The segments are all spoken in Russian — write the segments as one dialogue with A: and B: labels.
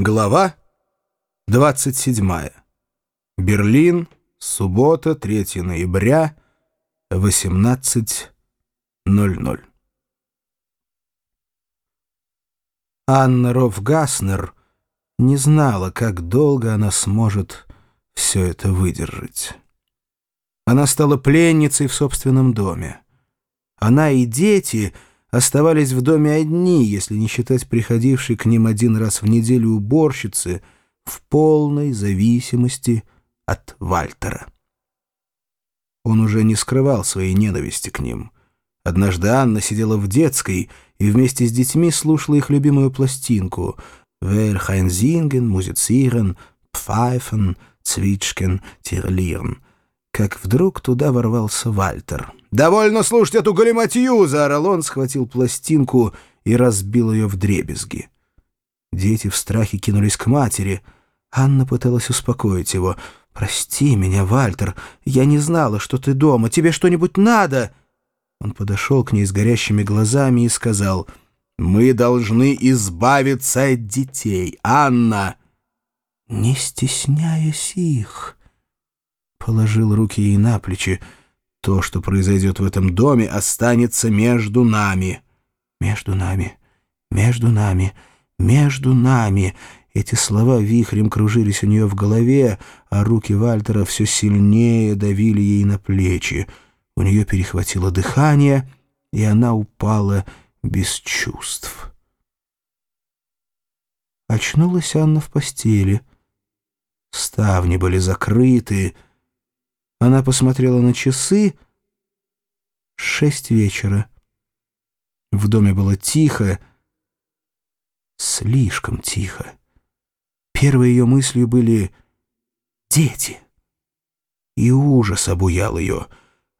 A: Глава 27. Берлин, суббота, 3 ноября, 18.00. Анна Рофгаснер не знала, как долго она сможет все это выдержать. Она стала пленницей в собственном доме. Она и дети — оставались в доме одни, если не считать приходившей к ним один раз в неделю уборщицы, в полной зависимости от Вальтера. Он уже не скрывал своей ненависти к ним. Однажды Анна сидела в детской и вместе с детьми слушала их любимую пластинку «Вельхайнзинген, музицирен, пфайфен, цвичкен, тирлирн», как вдруг туда ворвался Вальтер — «Довольно слушать эту галиматью!» — заорал он, схватил пластинку и разбил ее в дребезги. Дети в страхе кинулись к матери. Анна пыталась успокоить его. «Прости меня, Вальтер, я не знала, что ты дома. Тебе что-нибудь надо?» Он подошел к ней с горящими глазами и сказал, «Мы должны избавиться от детей, Анна!» «Не стесняясь их!» Положил руки ей на плечи. То, что произойдет в этом доме, останется между нами. Между нами, между нами, между нами. Эти слова вихрем кружились у нее в голове, а руки Вальтера все сильнее давили ей на плечи. У нее перехватило дыхание, и она упала без чувств. Очнулась Анна в постели. Ставни были закрыты, она посмотрела на часы. Шесть вечера. В доме было тихо, слишком тихо. Первой ее мыслью были «дети». И ужас обуял ее.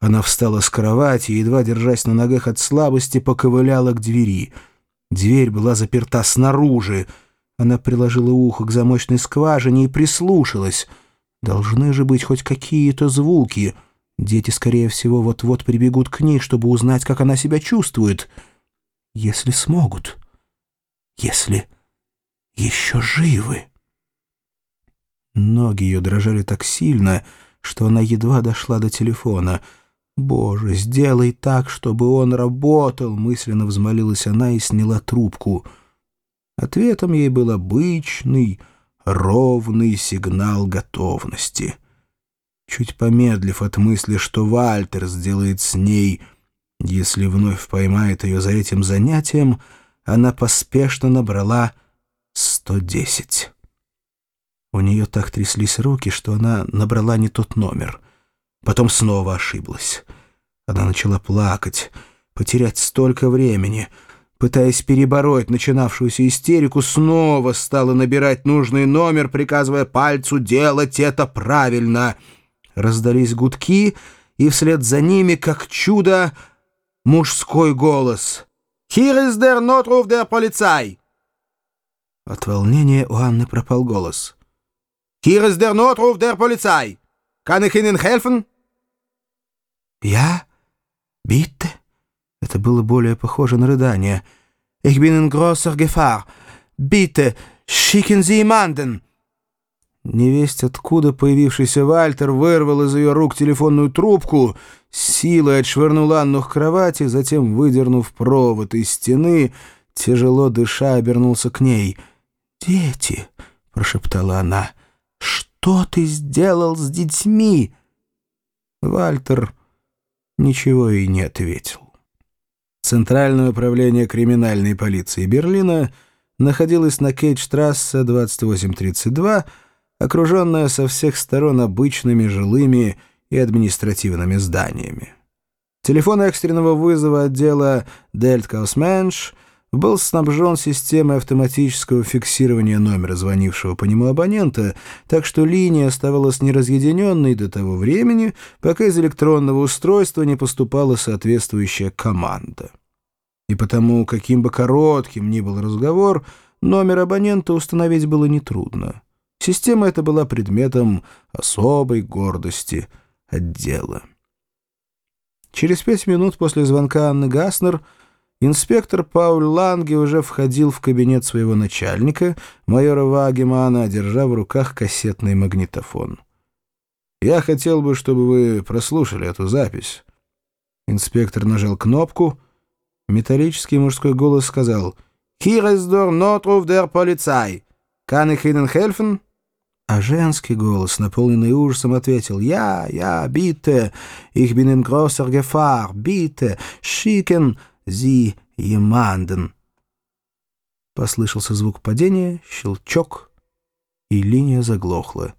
A: Она встала с кровати едва держась на ногах от слабости, поковыляла к двери. Дверь была заперта снаружи. Она приложила ухо к замочной скважине и прислушалась — Должны же быть хоть какие-то звуки. Дети, скорее всего, вот-вот прибегут к ней, чтобы узнать, как она себя чувствует. Если смогут. Если еще живы. Ноги ее дрожали так сильно, что она едва дошла до телефона. «Боже, сделай так, чтобы он работал!» — мысленно взмолилась она и сняла трубку. Ответом ей был обычный ровный сигнал готовности. Чуть помедлив от мысли, что Вальтер сделает с ней, если вновь поймает ее за этим занятием, она поспешно набрала 110. У нее так тряслись руки, что она набрала не тот номер. Потом снова ошиблась. Она начала плакать, потерять столько времени — пытаясь перебороть начинавшуюся истерику, снова стала набирать нужный номер, приказывая пальцу делать это правильно. Раздались гудки, и вслед за ними, как чудо, мужской голос. «Hier ist der Notruf der Polizei!» От волнения у Анны пропал голос. «Hier ist der Notruf der Polizei! Kann ich Ihnen helfen?»
B: «Я? Битте?» Это было более похоже на рыдание. «Ich bin in großer Gefahr. Bitte, schicken Sie jemanden!» Невесть, откуда появившийся Вальтер вырвал из ее рук телефонную трубку, силой отшвырнул Анну к кровати, затем, выдернув провод из стены, тяжело дыша, обернулся к ней. «Дети!» — прошептала она. «Что ты сделал с детьми?» Вальтер ничего и не ответил.
A: Центральное управление криминальной полиции Берлина находилось на Кейтштрассе 2832, окруженное со всех сторон обычными жилыми и административными зданиями. Телефон экстренного вызова отдела «Дельткаусменш» был снабжен системой автоматического фиксирования номера звонившего по нему абонента, так что линия оставалась неразъединенной до того времени, пока из электронного устройства не поступала соответствующая команда. И потому, каким бы коротким ни был разговор, номер абонента установить было нетрудно. Система эта была предметом особой гордости отдела. Через пять минут после звонка Анны Гаснер Инспектор Пауль Ланге уже входил в кабинет своего начальника, майора Вагемана, держа в руках кассетный магнитофон. «Я хотел бы, чтобы вы прослушали эту запись». Инспектор нажал кнопку. Металлический мужской голос сказал «Hier ist der Notruf der Polizei. Kann ich Ihnen helfen?» А женский голос, наполненный ужасом, ответил «Я, я, bitte, ich bin in großer Gefahr, bitte, schicken Sie jemanden». Послышался звук падения, щелчок, и линия заглохла.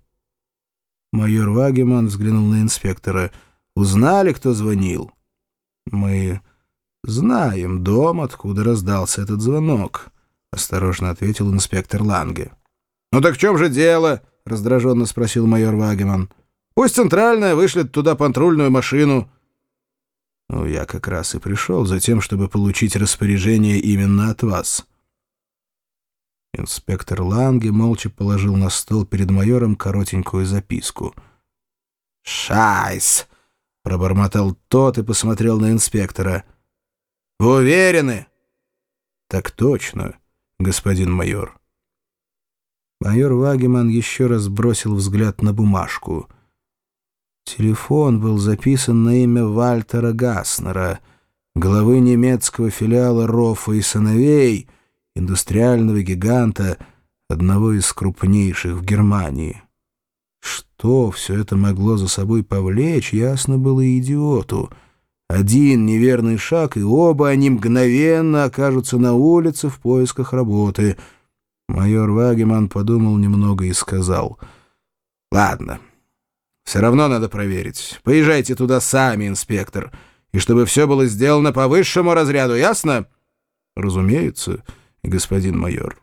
A: Майор Вагеман взглянул на инспектора. «Узнали, кто звонил?» «Мы знаем дом, откуда раздался этот звонок», — осторожно ответил инспектор Ланге. «Ну так в чем же дело?» — раздраженно спросил майор Вагеман. «Пусть центральная вышлет туда патрульную машину». «Ну, я как раз и пришел за тем, чтобы получить распоряжение именно от вас». Инспектор Ланге молча положил на стол перед майором коротенькую записку. «Шайс!» — пробормотал тот и посмотрел на инспектора. «Вы уверены?» «Так точно, господин майор». Майор Вагеман еще раз бросил взгляд на бумажку. Телефон был записан на имя Вальтера Гаснера, главы немецкого филиала Рофа и сыновей, индустриального гиганта, одного из крупнейших в Германии. Что все это могло за собой повлечь, ясно было и идиоту. Один неверный шаг, и оба они мгновенно окажутся на улице в поисках работы — Майор Вагеман подумал немного и сказал. «Ладно, все равно надо проверить. Поезжайте туда сами, инспектор, и чтобы все было сделано по высшему разряду, ясно?» «Разумеется, господин майор».